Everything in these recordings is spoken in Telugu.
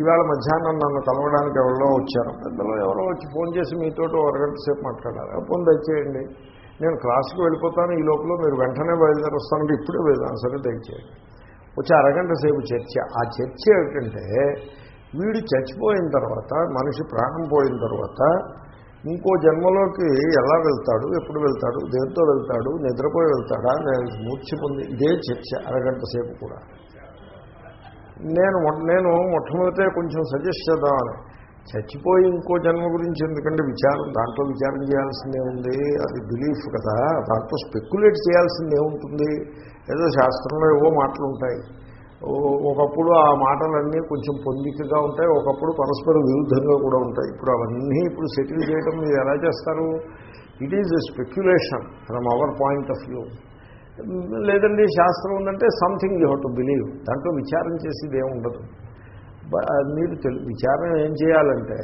ఇవాళ మధ్యాహ్నం నన్ను కలవడానికి ఎవరో వచ్చారు. పెద్దలో ఎవరో వచ్చి ఫోన్ చేసి మీతో అరగంట సేపు మాట్లాడాలి ఫోన్ దయచేయండి. నేను క్లాస్కి వెళ్ళిపోతాను ఈ లోపల మీరు వెంటనే బయలుదేరొస్తానంటే ఇప్పుడే వెళ్దాను సరే దయచేయండి. వచ్చి అరగంట సేపు చర్చ. ఆ చర్చ ఏమిటంటే వీడు చచ్చిపోయిన తర్వాత మనిషి ప్రాణం పోయిన తర్వాత ఇంకో జన్మలోకి ఎలా వెళ్తాడు ఎప్పుడు వెళ్తాడు దేంతో వెళ్తాడు నిద్రపోయి వెళ్తాడా నేను మూర్చి పొంది ఇదే చర్చ అరగంట సేపు కూడా. నేను నేను మొట్టమొదటే కొంచెం సజెస్ట్ చేద్దామని. చచ్చిపోయి ఇంకో జన్మ గురించి ఎందుకంటే విచారం? దాంట్లో విచారం చేయాల్సిందే ఉంది. అది బిలీఫ్ కదా. దాంట్లో స్పెక్యులేట్ చేయాల్సిందే ఉంటుంది. ఏదో శాస్త్రంలో ఏవో మాటలు ఉంటాయి. ఒకప్పుడు ఆ మాటలన్నీ కొంచెం పొందికగా ఉంటాయి. ఒకప్పుడు పరస్పర విరుద్ధంగా కూడా ఉంటాయి. ఇప్పుడు అవన్నీ ఇప్పుడు సెటిల్ చేయడం మీరు ఎలా చేస్తారు? It is speculation from our point of view లేదండి శాస్త్రం ఉందంటే something you have to believe దాంట్లో విచారం చేసేది ఏముండదు మీరు తెలు విచారం ఏం చేయాలంటే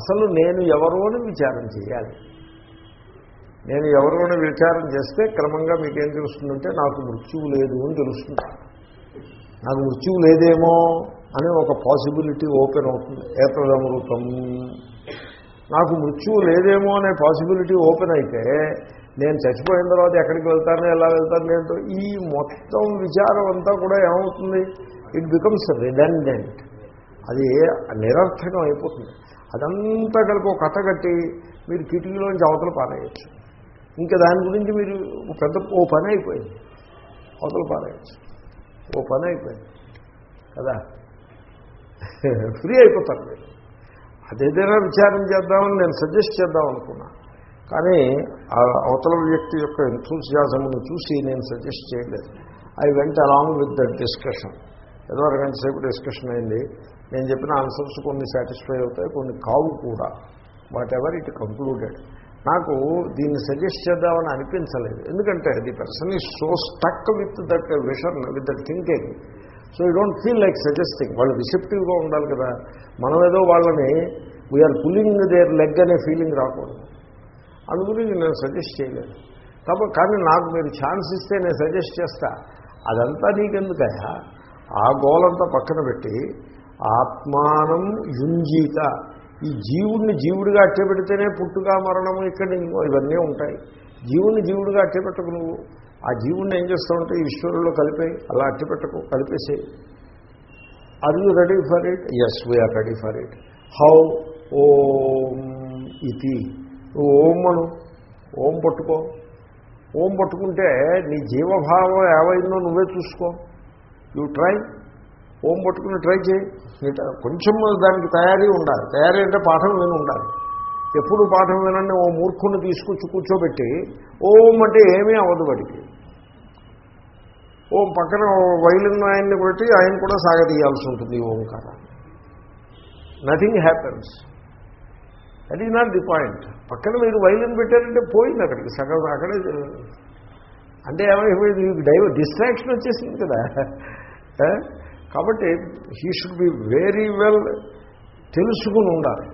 అసలు నేను ఎవరు అని విచారం చేయాలి. నేను ఎవరు అని విచారం చేస్తే క్రమంగా మీకేం తెలుస్తుందంటే నాకు మృత్యువు లేదు అని తెలుస్తుంది. నాకు మృత్యువు లేదేమో అనే ఒక పాసిబిలిటీ ఓపెన్ అవుతుంది. ఏతదమృతం. నాకు మృత్యువు లేదేమో అనే పాసిబిలిటీ ఓపెన్ అయితే నేను చచ్చిపోయిన తర్వాత ఎక్కడికి వెళ్తాను ఎలా వెళ్తాను నేను ఈ మొత్తం విచారం అంతా కూడా ఏమవుతుంది? ఇట్ బికమ్స్ రిడెండెంట్ అది నిరర్థకం అయిపోతుంది. అదంతా కలిపి ఒక కథ కట్టి మీరు కిటికీలోంచి అవతల పారేయచ్చు. ఇంకా దాని గురించి మీరు ఒక పెద్ద ఓ పని అయిపోయింది. అవతల పారేయచ్చు. ఓ పని అయిపోయింది. కదా? ఫ్రీ అయిపోతారు మీరు. అదేదైనా విచారం చేద్దామని నేను సజెస్ట్ చేద్దాం అనుకున్నాను. కానీ ఆ అవతల వ్యక్తి యొక్క ఎంతూసియాజమును చూసి నేను సజెస్ట్ చేయలేదు. I went along with that discussion ఏదో అరగంట సేపు డిస్కషన్ అయింది. నేను చెప్పిన ఆన్సర్స్ కొన్ని సాటిస్ఫై అవుతాయి కొన్ని కావు కూడా. వాట్ ఎవర్ ఇట్ కంక్లూడెడ్ నాకు దీన్ని సజెస్ట్ చేద్దామని అనిపించలేదు. ఎందుకంటే the person is so stuck with that vision with that thinking so you don't feel like suggesting వాళ్ళు రిసెప్టివ్గా ఉండాలి కదా. మనం ఏదో వాళ్ళని we are pulling their leg అనే ఫీలింగ్ రాకూడదు. అందు గురించి నేను సజెస్ట్ చేయలేదు. కాబట్టి కానీ నాకు మీరు ఛాన్స్ ఇస్తే నేను సజెస్ట్ చేస్తా. అదంతా నీకెందుకయా ఆ గోలంతా పక్కన పెట్టి ఆత్మానం యుంజీత. ఈ జీవుడిని జీవుడిగా అట్టే పెడితేనే పుట్టుగా మరణం ఇక్కడ ఇవన్నీ ఉంటాయి. జీవుని జీవుడిగా అట్టే పెట్టకు నువ్వు. ఆ జీవుణ్ణి ఏం చేస్తూ ఉంటే ఈశ్వరుల్లో కలిపేయి అలా అట్టి పెట్టకు కలిపేసే are you ready for it yes we are ready for it how ఓం ఇది నువ్వు ఓం అను. ఓం పట్టుకో. ఓం పట్టుకుంటే నీ జీవభావం ఏవైందో నువ్వే చూసుకో. యూ ట్రై ఓం పట్టుకుని ట్రై చేయి. కొంచెం దానికి తయారీ ఉండాలి. తయారీ అంటే పాఠం విని ఉండాలి. ఎప్పుడు పాఠం వినండి ఓ మూర్ఖుని తీసుకొచ్చి కూర్చోబెట్టి ఓం అంటే ఏమీ అవ్వదు వాడికి. ఓం పక్కన ఓ వైలిన్ ఆయన్ని బట్టి ఆయన కూడా సాగతీయాల్సి ఉంటుంది ఈ ఓంకారం nothing happens that is not the point పక్కన మీరు వైలిన్ పెట్టారంటే పోయింది అక్కడికి సగం అక్కడే అంటే ఏమైపోయింది మీకు డైవ డిస్ట్రాక్షన్ వచ్చేసింది కదా. Eh? కాబట్టి he should be very well తెలుసుకుని ఉండాలి.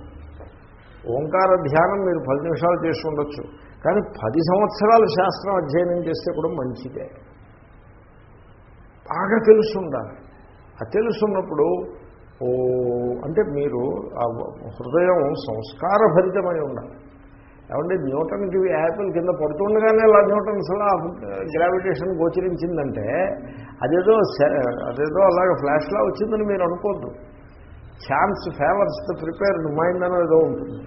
ఓంకార ధ్యానం మీరు పది నిమిషాలు చేసి ఉండొచ్చు. కానీ పది సంవత్సరాలు శాస్త్రం అధ్యయనం చేస్తే కూడా మంచిదే. బాగా తెలుసుండాలి. ఆ తెలుసున్నప్పుడు ఓ అంటే మీరు ఆ హృదయం సంస్కారభరితమై ఉండాలి. ఏమంటే న్యూటన్కి యాపిల్ కింద పడుతుండగానే అలా న్యూటన్స్ అలా గ్రావిటేషన్ గోచరించిందంటే అదేదో అదేదో అలాగే ఫ్లాష్లా వచ్చిందని మీరు అనుకోద్దు. Chance favours the prepared mind అనేది ఏదో ఉంటుంది.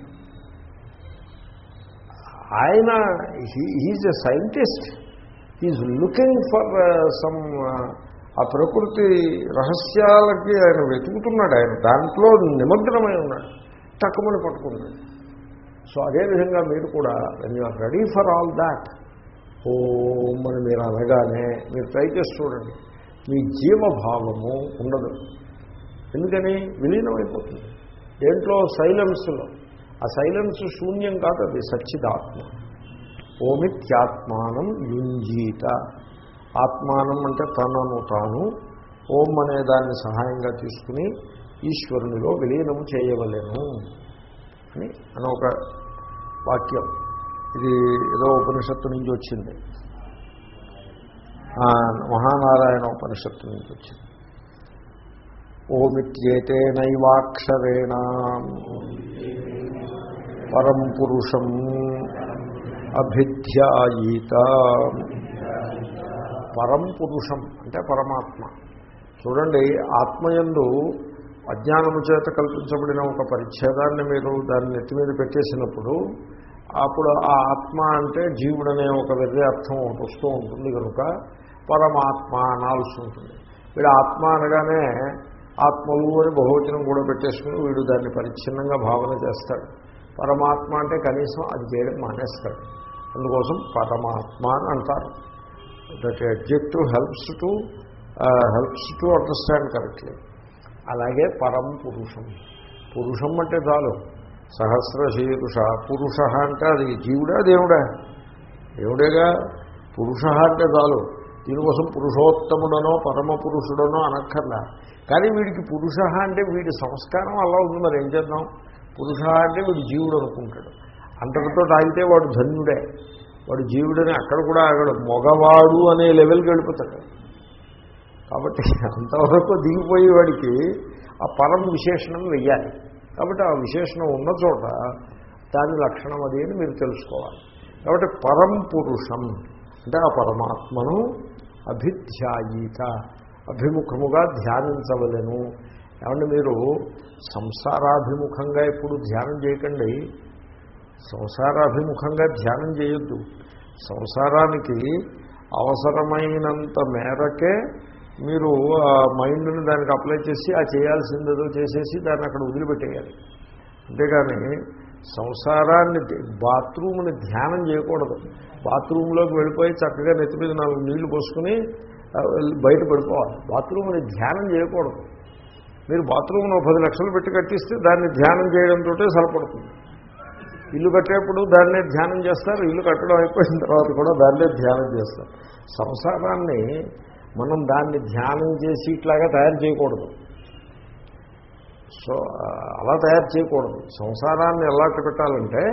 ఆయన he's a scientist. Is looking for some ఆ ప్రకృతి రహస్యాలకి ఆయన వెతుకుతున్నాడు. ఆయన దాంట్లో నిమగ్నమై ఉన్నాడు. తక్కువని పట్టుకున్నాడు. సో అదేవిధంగా మీరు కూడా when you are ready for all that ఓం అని మీరు అనగానే మీరు ట్రై చేసి చూడండి. మీ జీవభావము ఉండదు. ఎందుకని? విలీనమైపోతుంది. దేంట్లో? సైలెన్స్లో ఆ సైలెన్స్ శూన్యం కాదు అది సచ్చిదాత్మ. ఓమిత్యాత్మానం యుంజీత. ఆత్మానం అంటే తనను తాను ఓం అనే దాన్ని సహాయంగా తీసుకుని ఈశ్వరునిలో విలీనము చేయవలేను అని అని ఒక వాక్యం. ఇది ఏదో ఉపనిషత్తు నుంచి వచ్చింది. మహానారాయణ ఉపనిషత్తు నుంచి వచ్చింది. ఓమిత్యేతేనైవాక్షరేణ పరం పురుషం అభిధ్యాయీత. పరం పురుషం అంటే పరమాత్మ. చూడండి ఆత్మయందు అజ్ఞానము చేత కల్పించబడిన ఒక పరిచ్ఛేదాన్ని మీరు దాన్ని నెత్తి మీద పెట్టేసినప్పుడు అప్పుడు ఆ ఆత్మ అంటే జీవుడనే ఒక వెర్రే అర్థం ఒకటి వస్తూ ఉంటుంది కనుక పరమాత్మ అనాల్సి ఉంటుంది. వీడు ఆత్మ అనగానే ఆత్మలు అని బహువచనం కూడా పెట్టేసుకుని వీడు దాన్ని పరిచ్ఛిన్నంగా భావన చేస్తాడు. పరమాత్మ అంటే కనీసం అది చేయడం మానేస్తాడు. అందుకోసం పరమాత్మ అని అంటారు. That adjective helps to helps to understand correctly అలాగే పరం పురుషం. పురుషం అంటే చాలు. సహస్ర శీరుష పురుష అంటే అది జీవుడా దేవుడా? దేవుడేగా? పురుష అంటే చాలు. దీనికోసం పురుషోత్తముడనో పరమ పురుషుడనో అనక్కర్లా. కానీ వీడికి పురుష అంటే వీడి సంస్కారం అలా ఉంది మరి ఏం చేద్దాం? పురుష అంటే వీడు జీవుడు అనుకుంటాడు. అంతటితో ఆగితే వాడు ధన్యుడే. వాడు జీవుడని అక్కడ కూడా ఆగడు. మగవాడు అనే లెవెల్కి వెళ్ళిపోతాడు. కాబట్టి అంతవరకు దిగిపోయేవాడికి ఆ పరం విశేషణం వెయ్యాలి. కాబట్టి ఆ విశేషణం ఉన్న చోట దాని లక్షణం అది అని మీరు తెలుసుకోవాలి. కాబట్టి పరం పురుషం అంటే ఆ పరమాత్మను అభిధ్యాయిత అభిముఖముగా ధ్యానించవలను. ఏమంటే మీరు సంసారాభిముఖంగా ఎప్పుడు ధ్యానం చేయకండి? సంసారాభిముఖంగా ధ్యానం చేయొద్దు. సంసారానికి అవసరమైనంత మేరకే మీరు ఆ మైండ్ని దానికి అప్లై చేసి ఆ చేయాల్సిందేదో చేసేసి దాన్ని అక్కడ వదిలిపెట్టేయాలి. అంతేగాని సంసారాన్ని బాత్రూమ్ని ధ్యానం చేయకూడదు. బాత్రూంలోకి వెళ్ళిపోయి చక్కగా నెత్తి మీద నాలుగు నీళ్ళు పోసుకుని బయట పడిపోవాలి బాత్రూమ్ని ధ్యానం చేయకూడదు. మీరు బాత్రూమ్ను పది లక్షలు పెట్టి కట్టిస్తే దాన్ని ధ్యానం చేయడంతో సరిపడుతుంది. ఇల్లు కట్టేప్పుడు దాన్నే ధ్యానం చేస్తారు ఇల్లు కట్టడం అయిపోయిన తర్వాత కూడా దాన్నే ధ్యానం చేస్తారు. సంసారాన్ని మనం దాన్ని ధ్యానం చేసి ఇట్లాగా తయారు చేయకూడదు. సో అలా తయారు చేయకూడదు. సంసారాన్ని ఎలా పెట్టాలంటే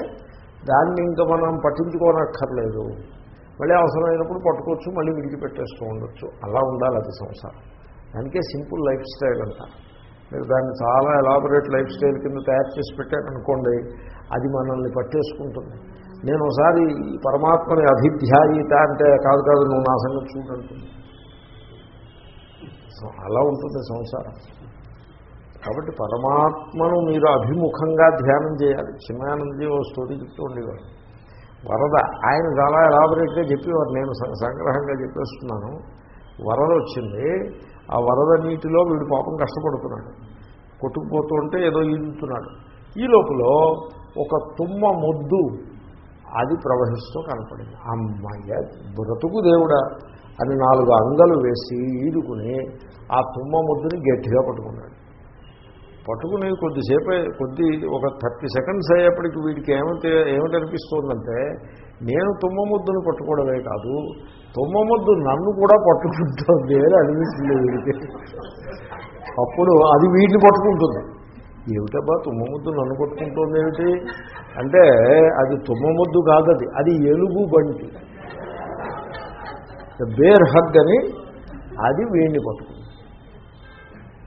దాన్ని ఇంకా మనం పట్టించుకోనక్కర్లేదు. మళ్ళీ అవసరమైనప్పుడు పట్టుకోవచ్చు మళ్ళీ విడిచిపెట్టేస్తూ ఉండొచ్చు. అలా ఉండాలి అది సంసారం. దానికే సింపుల్ లైఫ్ స్టైల్ అంటారు మీరు దాన్ని చాలా ఎలాబొరేట్ లైఫ్ స్టైల్ కింద తయారు చేసి పెట్టారనుకోండి అది మనల్ని పట్టేసుకుంటుంది. నేను ఒకసారి పరమాత్మని అభిధ్యాయిత అంటే కాదు కాదు నువ్వు నా సంగతి చూడంటుంది అలా ఉంటుంది సంసారం. కాబట్టి పరమాత్మను మీరు అభిముఖంగా ధ్యానం చేయాలి. చిన్నానందజీ ఓ స్టోరీ చెప్తూ ఉండేవారు. వరద ఆయన చాలా ఎలాబరేట్గా చెప్పేవారు. నేను సంగ్రహంగా చెప్పేస్తున్నాను. వరద వచ్చింది. ఆ వరద నీటిలో వీడు పాపం కష్టపడుతున్నాడు. కొట్టుకుపోతూ ఉంటే ఏదో ఈదుతున్నాడు. ఈ లోపల ఒక తుమ్మ మొద్దు అది ప్రవహిస్తూ కనపడింది. అమ్మయ్య బ్రతుకు దేవుడా అని నాలుగు అంగలు వేసి ఈడుకుని ఆ తుమ్మ ముద్దుని గట్టిగా పట్టుకున్నాడు. పట్టుకుని కొద్దిసేపు కొద్ది ఒక థర్టీ సెకండ్స్ అయ్యేప్పటికి వీడికి ఏమిటి ఏమిటనిపిస్తోందంటే నేను తుమ్మ ముద్దును పట్టుకోవడమే కాదు తుమ్మ ముద్దు నన్ను కూడా పట్టుకుంటుంది అని అనిపిస్తుంది వీడికి. అప్పుడు అది వీడిని పట్టుకుంటుంది. ఏమిటబ్బా తుమ్మ ముద్దు నన్ను కొట్టుకుంటుంది ఏమిటి? అంటే అది తుమ్మ ముద్దు కాదది అది ఎలుగు బంటి. బేర్ హగ్ అని అది వీడిని పట్టుకుంది.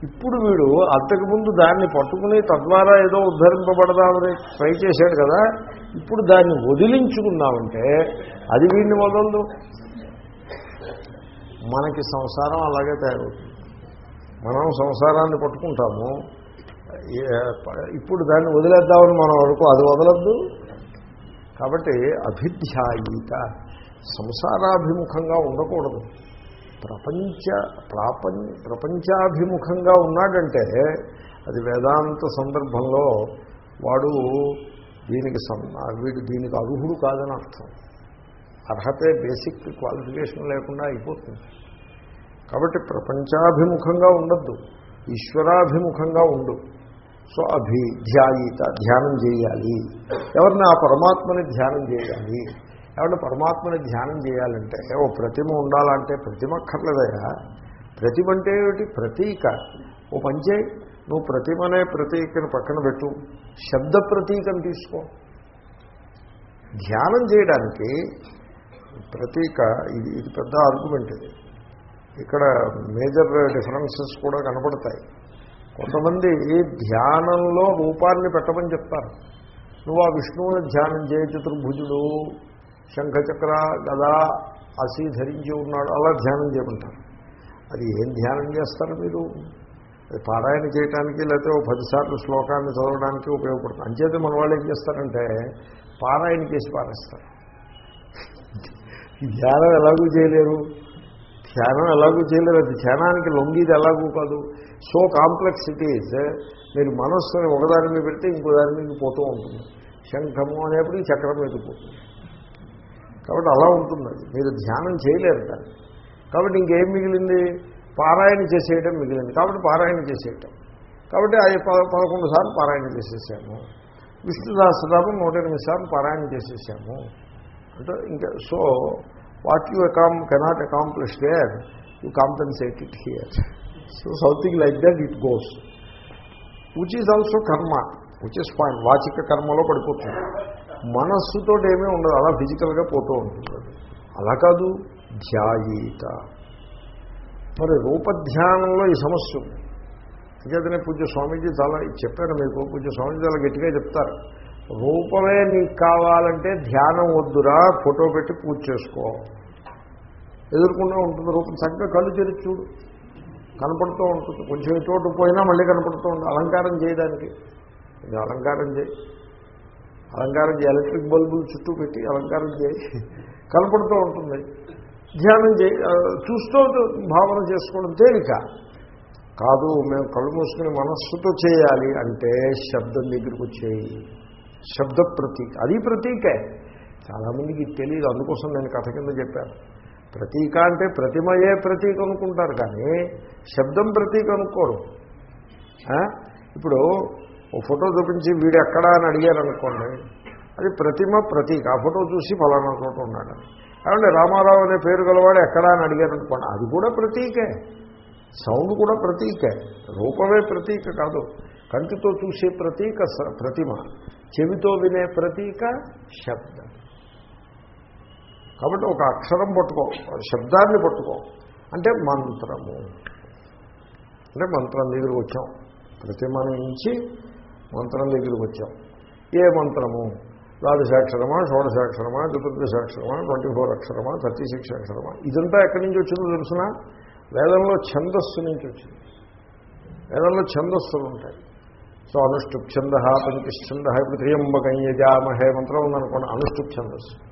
ఇప్పుడు వీడు అంతకుముందు దాన్ని పట్టుకుని తద్వారా ఏదో ఉద్ధరింపబడదామని ట్రై చేశాడు కదా ఇప్పుడు దాన్ని వదిలించుకుందామంటే అది వీడిని వదలదు. మనకి సంసారం అలాగే తయారవుతుంది. మనం సంసారాన్ని పట్టుకుంటాము ఇప్పుడు దాన్ని వదిలేద్దామని మనం అనుకో అది వదలద్దు. కాబట్టి అభిధ్యాయిత సంసారాభిముఖంగా ఉండకూడదు. ప్రపంచ ప్రాపం ప్రపంచాభిముఖంగా ఉన్నాడంటే అది వేదాంత సందర్భంలో వాడు దీనికి వీడు దీనికి అర్హుడు కాదని అర్థం. అర్హతే బేసిక్ క్వాలిఫికేషన్ లేకుండా అయిపోతుంది. కాబట్టి ప్రపంచాభిముఖంగా ఉండద్దు. ఈశ్వరాభిముఖంగా ఉండు. సో అభిధ్యాయిత ధ్యానం చేయాలి. ఎవరిని ఆ పరమాత్మని ధ్యానం చేయాలి? ఎవరిని పరమాత్మని ధ్యానం చేయాలంటే ఓ ప్రతిమ ఉండాలంటే ప్రతిమ అక్కర్లేదయా ప్రతిమ అంటే ఏమిటి? ప్రతీక. ఓ పంచే నువ్వు ప్రతిమనే ప్రతీకను పక్కన పెట్టు. శబ్ద ప్రతీకను తీసుకో. ధ్యానం చేయడానికి ప్రతీక ఇది ఇది పెద్ద ఆర్గ్యుమెంట్ ఇది. ఇక్కడ మేజర్ డిఫరెన్సెస్ కూడా కనపడతాయి. కొంతమంది ధ్యానంలో రూపాన్ని పెట్టమని చెప్తారు. నువ్వు ఆ విష్ణువుని ధ్యానం చేయ చతుర్భుజుడు శంఖచక్ర గదా అసి ధరించి ఉన్నాడు అలా ధ్యానం చేయమంటారు. అది ఏం ధ్యానం చేస్తారు మీరు? అది పారాయణ చేయడానికి లేకపోతే ఓ పదిసార్లు శ్లోకాన్ని చదవడానికి ఉపయోగపడుతుంది. అంచేత మన వాళ్ళు ఏం చేస్తారంటే పారాయణ చేసి పారేస్తారు. ధ్యానం ఎలాగూ చేయలేరు. ధ్యానం ఎలాగూ చేయలేరు. అది ధ్యానానికి లొంగిది ఎలాగూ కాదు. సో కాంప్లెక్స్ ఇట్ ఈజ్ మీరు మనస్సుని ఒకదాని మీద పెడితే ఇంకో దాని మీద పోతూ ఉంటుంది. శంఖము అనేప్పటికీ చక్రం మీద పోతుంది. కాబట్టి అలా ఉంటుంది అది. మీరు ధ్యానం చేయలేరు దాన్ని కాబట్టి ఇంకేం మిగిలింది? పారాయణ చేసేయటం మిగిలింది. కాబట్టి పారాయణ చేసేయటం. కాబట్టి అది పదకొండు సార్లు పారాయణ చేసేసాము. విష్ణుదాసరాము నూట ఎనిమిది సార్లు పారాయణ చేసేసాము. అంటే ఇంకా so what you accom cannot accomplish there you compensate it here so something like that it goes which is also karma which is point వాచిక కర్మలో పడిపోతుంది మనస్సుతో ఏమీ ఉండదు అలా ఫిజికల్గా పోతూ ఉంటుంది అలా కాదు ధ్యాయీత మరి రూపధ్యానంలో ఈ సమస్య ఉంది అంచేతనే పూజ్య స్వామీజీ చాలా చెప్పారు మీకు పూజ్య స్వామీజీ చాలా గట్టిగా చెప్తారు రూపమే నీకు కావాలంటే ధ్యానం వద్దురా ఫోటో పెట్టి పూజ చేసుకో ఎదుర్కొంటూ ఉంటుంది రూపం చక్కగా కళ్ళు తెరిచి చూడు కనపడుతూ ఉంటుంది. కొంచెం ఇటువంటి పోయినా మళ్ళీ కనపడుతూ ఉంటుంది. అలంకారం చేయడానికి ఇది అలంకారం చేయి. అలంకారం చేయి. ఎలక్ట్రిక్ బల్బులు చుట్టూ పెట్టి అలంకారం చేయి. కనపడుతూ ఉంటుంది. ధ్యానం చేయి. చూస్తూ భావన చేసుకోవడం తేలిక. కాదు మేము కళ్ళు మూసుకుని మనస్సుతో చేయాలి అంటే శబ్దం దగ్గరికి వచ్చేయి. శబ్ద ప్రతీక. అది ప్రతీకే. చాలామందికి తెలియదు అందుకోసం నేను కథ కింద చెప్పాను. ప్రతీక అంటే ప్రతిమయే ప్రతీక అనుకుంటారు కానీ శబ్దం ప్రతీక అనుకోరు. ఇప్పుడు ఓ ఫోటో చూపించి వీడు ఎక్కడా అని అడిగారు అనుకోండి అది ప్రతిమ ప్రతీక. ఆ ఫోటో చూసి ఫలానా చోట ఉన్నాడు. కాబట్టి రామారావు అనే పేరు గలవాడు ఎక్కడా అని అడిగారు అనుకోండి అది కూడా ప్రతీకే. సౌండ్ కూడా ప్రతీకే. రూపమే ప్రతీక కాదు. కంటితో చూసే ప్రతీక స- ప్రతిమ. చెవితో వినే ప్రతీక శబ్దం. కాబట్టి ఒక అక్షరం పట్టుకో శబ్దాన్ని పట్టుకో. అంటే మంత్రము. అంటే మంత్రం దగ్గరికి వచ్చాం. ప్రతిమ నుంచి మంత్రం దగ్గరికి వచ్చాం. ఏ మంత్రము? ద్వాదశాక్షరమా షోడశాక్షరమా చతుర్దశాక్షరమా ట్వంటీ ఫోర్ అక్షరమా థర్టీ సిక్స్ అక్షరమా? ఇదంతా ఎక్కడి నుంచి వచ్చిందో తెలుసిన? వేదంలో ఛందస్సు నుంచి వచ్చింది. వేదంలో ఛందస్సులు ఉంటాయి. సో అనుష్ఠుప్ ఛంద పంకిశ్చంద ఇప్పుడు త్రియంబకం యజామహే మంత్రం ఉందనుకోండి అనుష్ఠుప్ ఛందస్సు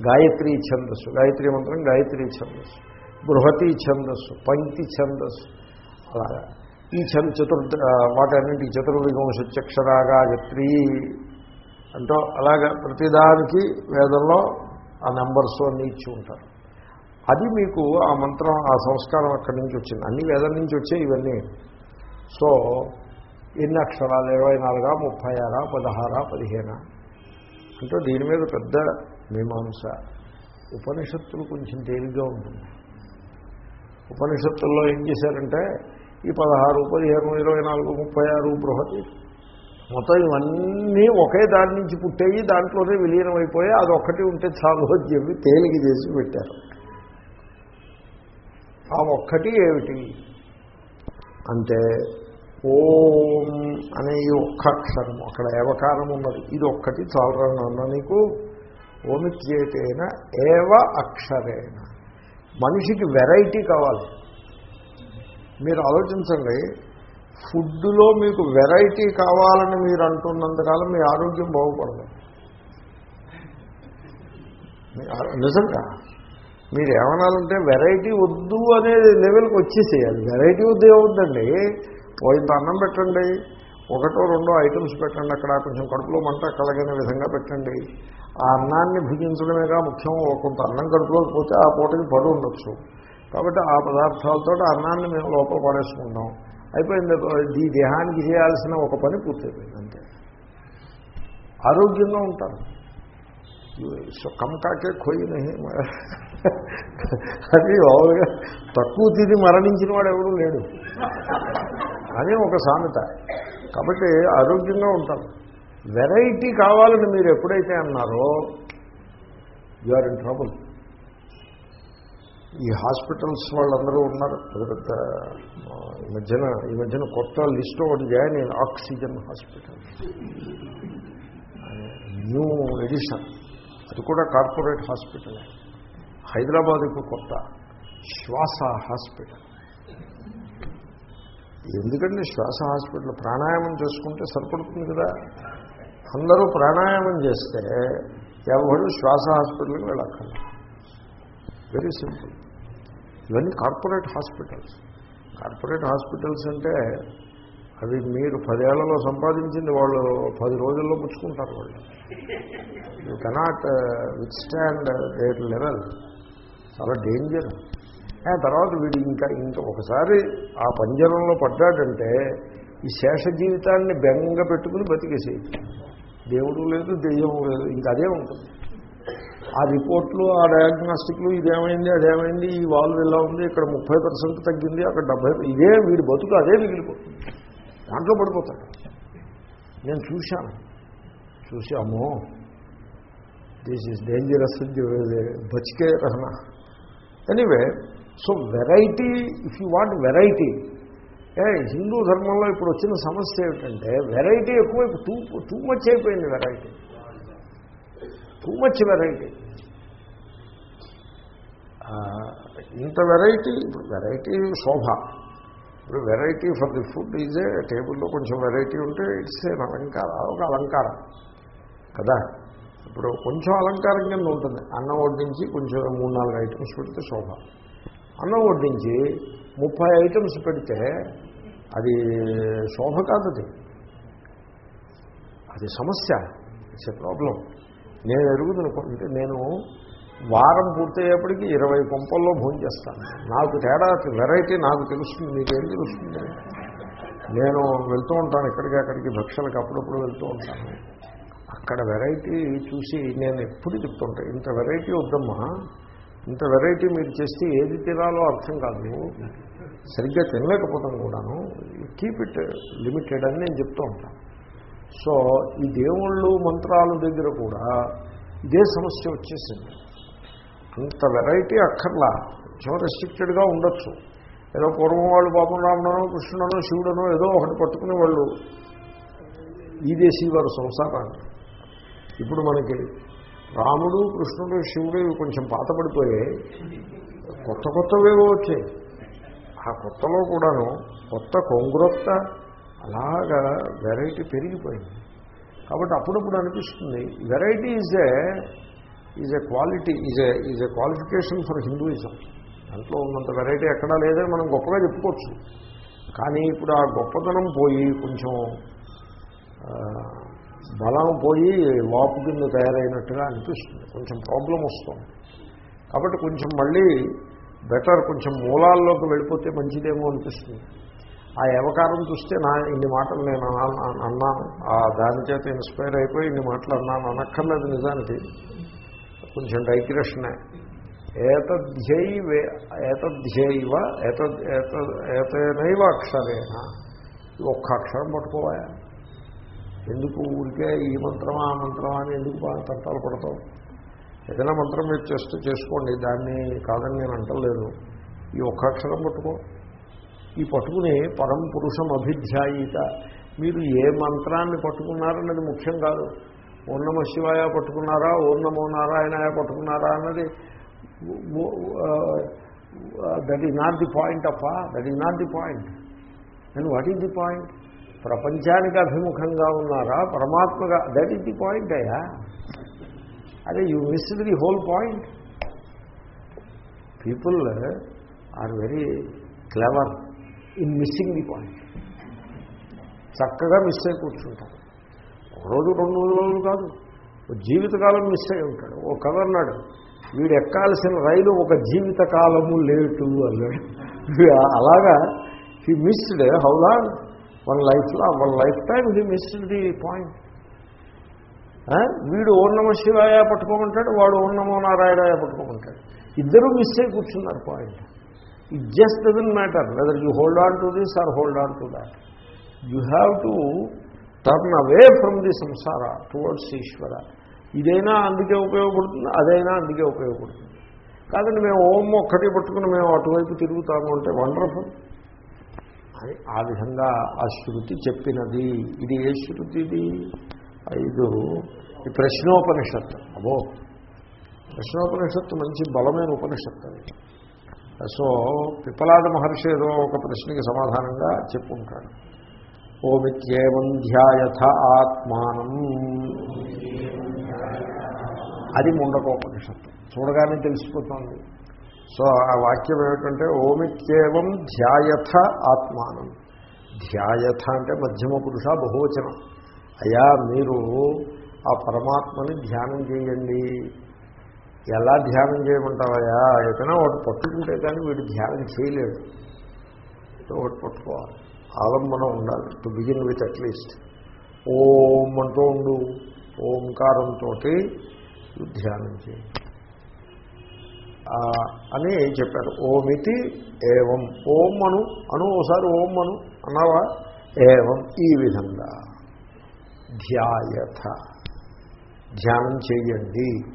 గాయత్రి ఛందస్సు. గాయత్రి మంత్రం గాయత్రి ఛందస్సు. బృహతి ఛందస్సు పంక్తి ఛందస్సు. అలాగా. ఈ ఛంద చతుర్థ వాటన్నింటి చతుర్విగంశ చక్షరా గాయత్రి అంటూ అలాగా ప్రతిదానికి వేదంలో ఆ నెంబర్స్ అన్నీ ఇచ్చి ఉంటారు. అది మీకు ఆ మంత్రం ఆ సంస్కారం అక్కడి నుంచి వచ్చింది. అన్ని వేదం నుంచి వచ్చాయి ఇవన్నీ. సో ఎన్ని అక్షరాలు? ఇరవై నాలుగా ముప్పై ఆరా పదహారా పదిహేనా? అంటే దీని మీద పెద్ద మీమాంస. ఉపనిషత్తులు కొంచెం తేలిగ్గా ఉంటుంది. ఉపనిషత్తుల్లో ఏం చేశారంటే ఈ పదహారు పదిహేను ఇరవై నాలుగు ముప్పై ఆరు బృహతి మొత్తం ఇవన్నీ ఒకే దాని నుంచి పుట్టేవి దాంట్లోనే విలీనమైపోయి అది ఒక్కటి ఉంటే చాలు అని చెప్పి తేలిక చేసి పెట్టారు. ఆ ఒక్కటి ఏమిటి? అంటే ఓం అనే ఈ ఒక్క అక్షరం అక్కడ ఏవకారం ఉన్నది ఇది ఒక్కటి చాలరన్న నీకు? ఓమిత్యేతేన ఏవ అక్షరేణ. మనిషికి వెరైటీ కావాలి. మీరు ఆలోచించండి ఫుడ్లో మీకు వెరైటీ కావాలని మీరు అంటున్నంతకాలం మీ ఆరోగ్యం బాగుపడదు. నిజంగా మీరు ఏమనాలంటే వెరైటీ వద్దు అనే లెవెల్కి వచ్చేసేయాలి. వెరైటీ వద్దు ఏమవుద్దండి ఓ ఇంత అన్నం పెట్టండి ఒకటో రెండో ఐటమ్స్ పెట్టండి అక్కడ కొంచెం కడుపులో మంట కలగని విధంగా పెట్టండి. ఆ అన్నాన్ని భుజించడమేగా ముఖ్యం? కొంత అన్నం కడుపులోకి పోతే ఆ పూటకి పడు ఉండొచ్చు. కాబట్టి ఆ పదార్థాలతో అన్నాన్ని మేము లోపల పడేసుకుంటాం అయిపోయింది. ఈ దేహానికి చేయాల్సిన ఒక పని పూర్తయిపోయింది అంతే. ఆరోగ్యంగా ఉంటారు. సుఖం కాకే ఖోయి అది మామూలుగా తక్కువ తిది మరణించిన వాడు ఎవడూ లేడు. అని ఒక సామెత. కాబట్టి ఆరోగ్యంగా ఉంటారు. వెరైటీ కావాలని మీరు ఎప్పుడైతే అన్నారో యు ఆర్ ఇన్ ట్రబుల్ ఈ హాస్పిటల్స్ వాళ్ళందరూ ఉన్నారు. పెద్ద పెద్ద ఈ మధ్యన ఈ మధ్యన కొత్త లిస్ట్ ఒకటి జాయిన్ అయింది ఆక్సిజన్ హాస్పిటల్. న్యూ ఎడిషన్ అది కూడా కార్పొరేట్ హాస్పిటల్. హైదరాబాద్ ఇప్పుడు కొత్త. శ్వాస హాస్పిటల్. ఎందుకంటే శ్వాస హాస్పిటల్ ప్రాణాయామం చేసుకుంటే సరిపడుతుంది కదా? అందరూ ప్రాణాయామం చేస్తే ఎవరు శ్వాస హాస్పిటల్కి వెళ్ళక్కర్లేదు. వెరీ సింపుల్ ఇవన్నీ కార్పొరేట్ హాస్పిటల్స్. కార్పొరేట్ హాస్పిటల్స్ అంటే అవి మీరు పదేళ్ళలో సంపాదించింది వాళ్ళు పది రోజుల్లో పుచ్చుకుంటారు వాళ్ళు. You cannot withstand their level చాలా డేంజర్ ఆ తర్వాత వీడు ఇంకా ఇంకా ఒకసారి ఆ పంజరంలో పడ్డాడంటే ఈ శేష జీవితాన్ని బెంగ పెట్టుకుని బతికేసేది దేవుడు లేదు దెయ్యం లేదు ఇంకా అదే ఉంటుంది. ఆ రిపోర్ట్లు ఆ డయాగ్నాస్టిక్లు ఇదేమైంది అదేమైంది ఈ వాల్వ్ ఇలా ఉంది ఇక్కడ ముప్పై పర్సెంట్ తగ్గింది అక్కడ డెబ్బై ఇదే వీడి బతుకు అదే మిగిలిపోతుంది. దాంట్లో పడిపోతాడు. నేను చూశాను. చూసి అమ్మో దిస్ ఈజ్ డేంజరస్ బతికే Rahana. Anyway so variety if you want variety ఏ హిందూ ధర్మంలో ఇప్పుడు వచ్చిన సమస్య ఏమిటంటే వెరైటీ ఎక్కువ టూ టూ మచ్ అయిపోయింది వెరైటీ టూ మచ్ వెరైటీ ఇంత వెరైటీ ఇప్పుడు వెరైటీ శోభ. ఇప్పుడు వెరైటీ ఫర్ ది ఫుడ్ ఈజే ఏ టేబుల్లో కొంచెం వెరైటీ ఉంటే ఇట్స్ ఏ అలంకారం ఒక అలంకారం. కదా? ఇప్పుడు కొంచెం అలంకారం కింద ఉంటుంది. అన్నం వడ్డించి కొంచెం మూడు నాలుగు ఐటమ్స్ పెడితే శోభ. అన్నం వడ్డించి ముప్పై ఐటమ్స్ పెడితే అది శోభ కాదది. అది సమస్య. ఇట్స్ ఎ ప్రాబ్లం నేను ఎరుగుతునుకుంటే నేను వారం పూర్తయ్యేప్పటికీ ఇరవై కొంపల్లో భోజనం చేస్తాను. నాకు తేడా వెరైటీ నాకు తెలుస్తుంది మీకేం తెలుస్తుంది? నేను వెళ్తూ ఉంటాను ఇక్కడికి అక్కడికి భక్షలకు అప్పుడప్పుడు వెళ్తూ ఉంటాను. అక్కడ వెరైటీ చూసి నేను ఎప్పుడు చెప్తుంటా ఇంత వెరైటీ వద్దమ్మా. ఇంత వెరైటీ మీరు చేస్తే ఏది తినాలో అర్థం కాదు. సరిగ్గా తినలేకపోతాం కూడాను. కీప్ ఇట్ లిమిటెడ్ అని నేను చెప్తూ ఉంటాను సో ఈ దేవుళ్ళు మంత్రాల దగ్గర కూడా ఇదే సమస్య వచ్చేసింది. అంత వెరైటీ అక్కర్లా. కొంచెం రెస్ట్రిక్టెడ్గా ఉండొచ్చు. ఏదో పూర్వం వాళ్ళు పాపం రాముడనో కృష్ణుడనో శివుడనో ఏదో ఒకటి పట్టుకునే వాళ్ళు ఈ దేశీ వారు సంసారాన్ని. ఇప్పుడు మనకి రాముడు కృష్ణుడు శివుడు కొంచెం పాతపడిపోయాయి. కొత్త కొత్తవేవో వచ్చాయి. ఆ కొత్తలో కూడాను కొత్త కొంగురొత్త అలాగా వెరైటీ పెరిగిపోయింది. కాబట్టి అప్పుడప్పుడు అనిపిస్తుంది variety is a is a quality is a is a qualification for Hinduism. దాంట్లో ఉన్నంత వెరైటీ ఎక్కడా లేదని మనం గొప్పగా చెప్పుకోవచ్చు. కానీ ఇప్పుడు ఆ గొప్పతనం పోయి కొంచెం బలం పోయి వాపు కింద తయారైనట్టుగా అనిపిస్తుంది. కొంచెం ప్రాబ్లం వస్తుంది. కాబట్టి కొంచెం మళ్ళీ బెటర్ కొంచెం మూలాల్లోకి వెళ్ళిపోతే మంచిదేమో అనిపిస్తుంది. ఆ వ్యవకారం చూస్తే నా ఇన్ని మాటలు నేను అన్నాను. ఆ దాని చేత ఇన్స్పైర్ అయిపోయి ఇన్ని మాటలు అన్నాను అనక్కర్లేదు నిజానికి. కొంచెం డైగ్రెషనే. ఏతధ్యై ఏతద్ధ్యైవ ఏతద్ ఏతద్ ఏతనైవ అక్షరేణ. ఒక్క అక్షరం పట్టుకోవాలి. ఎందుకు ఊరికే ఈ మంత్రమా ఆ మంత్రమా అని ఎందుకు బాగా తంటాలు పడతావు? ఏదైనా మంత్రం మీరు చేస్తూ చేసుకోండి దాన్ని కాదని నేను అంటలేదు. ఈ ఒక్క అక్షరం పట్టుకో. ఈ పట్టుకుని పరం పురుషం అభిధ్యాయిత. మీరు ఏ మంత్రాన్ని పట్టుకున్నారన్నది ముఖ్యం కాదు. ఓం నమ శివాయ పట్టుకున్నారా ఓం నమో నారాయణాయ పట్టుకున్నారా అన్నది that is not the point of that is not the point and what is the point ప్రపంచానికి అభిముఖంగా ఉన్నారా పరమాత్మగా? దట్ ఈజ్ ది పాయింట్ అయ్యా. అదే you miss the whole point people are very clever in missing the point చక్కగా మిస్ అయి కూర్చుంటారు. ఒక రోజు రెండు రోజులు కాదు. జీవితకాలం మిస్ అయి ఉంటాడు ఓ కథ అన్నాడు వీడు ఎక్కాల్సిన రైలు ఒక జీవితకాలము లేటు అన్నాడు. అలాగా he missed how long one లైఫ్లో one life time he missed the point వీడు ఓం నమ శివాయ పట్టుకోమంటాడు వాడు ఓం నమో నారాయణాయ పట్టుకోమంటాడు. ఇద్దరూ మిస్ అయి కూర్చున్నారు point it just doesn't matter whether you hold on to this or hold on to that you have to turn away from the samsara towards Ishwara ఇదైనా అందుకే ఉపయోగపడుతుంది అదైనా అందుకే ఉపయోగపడుతుంది. కాదండి మేము ఓం ఒక్కటి పట్టుకుని మేము అటువైపు తిరుగుతాము అంటే వండర్ఫుల్ అని ఆ విధంగా ఆ శృతి చెప్పినది. ఇది ఏ శృతిది? ఐదు. ఈ ప్రశ్నోపనిషత్తు. అబో ప్రశ్నోపనిషత్తు మంచి బలమైన ఉపనిషత్తు అది. సో పిప్పలాద మహర్షి ఏదో ఒక ప్రశ్నకి సమాధానంగా చెప్పుకుంటాడు ఓమిత్యేవం ధ్యాయథ ఆత్మానం. అది ముండకోపనిషత్తు. చూడగానే తెలిసిపోతుంది. సో ఆ వాక్యం ఏమిటంటే ఓమిత్యేవం ధ్యాయథ ఆత్మానం. ధ్యాయథ అంటే మధ్యమ పురుష బహువచనం. అయ్యా మీరు ఆ పరమాత్మని ధ్యానం చేయండి. ఎలా ధ్యానం చేయమంటావయ్యా? ఎక్కడైనా ఒకటి పట్టుకుంటే కానీ వీడు ధ్యానం చేయలేడు. ఒకటి పట్టుకోవాలి. ఆలంబనం ఉండాలి to begin with at least ఓం అంటూ ఉండు. ఓంకారంతో ధ్యానం చేయి అని చెప్పారు ఓమితి ఏవం. ఓం అను అను ఒకసారి ఓం అను అన్నావా? ఏవం. ఈ విధంగా. ధ్యాయథ. ధ్యానం చేయండి.